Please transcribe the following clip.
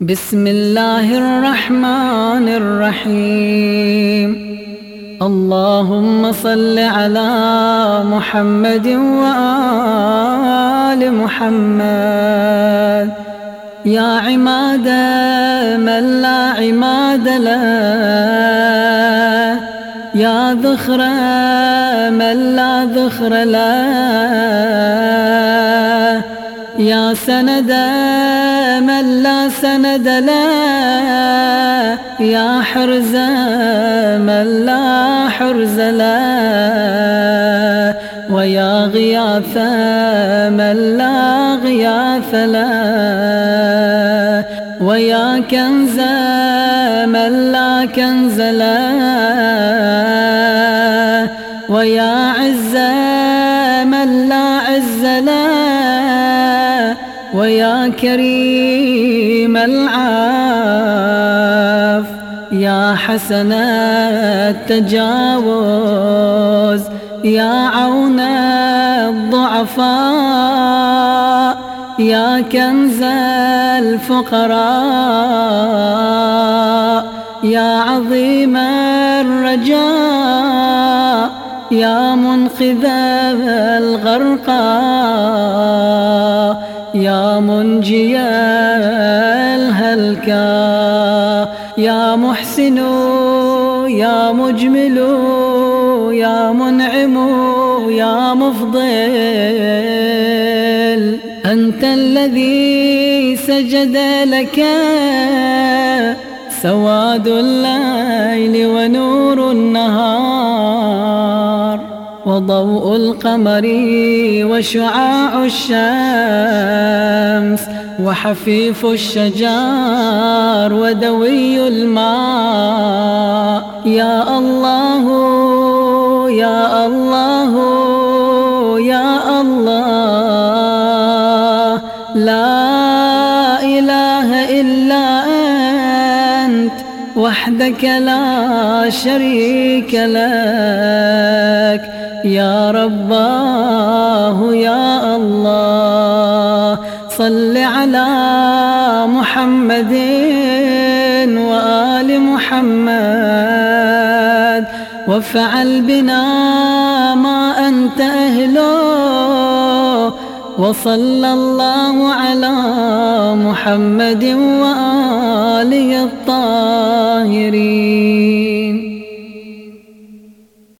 بسم الله الرحمن الرحيم اللهم صل على محمد وآل محمد يا عماد من لا عماد له يا ذخر من لا ذخر له يا سند من لا سند له يا حرز من لا حرز له ويا غياث من لا غياث له ويا كنز من لا كنز له ويا عز من لا عز له ويا كريم العاف يا حسن التجاوز يا عون الضعفاء يا كنز الفقراء يا عظيم الرجاء يا منقذ الغرقى يا منجي الهلكى يا محسن يا مجمل يا منعم يا مفضل. أنت الذي سجد لك سواد الليل ونور النهار. وضوء القمر وشعاع الشمس وحفيف الشجار ودوي الماء. يا الله يا الله يا الله. لا إله إلا أنت وحدك لا شريك لك. يا رباه يا الله صل على محمد وآل محمد وافعل بنا ما أنت أهله وصلى الله على محمد وآله الطاهرين.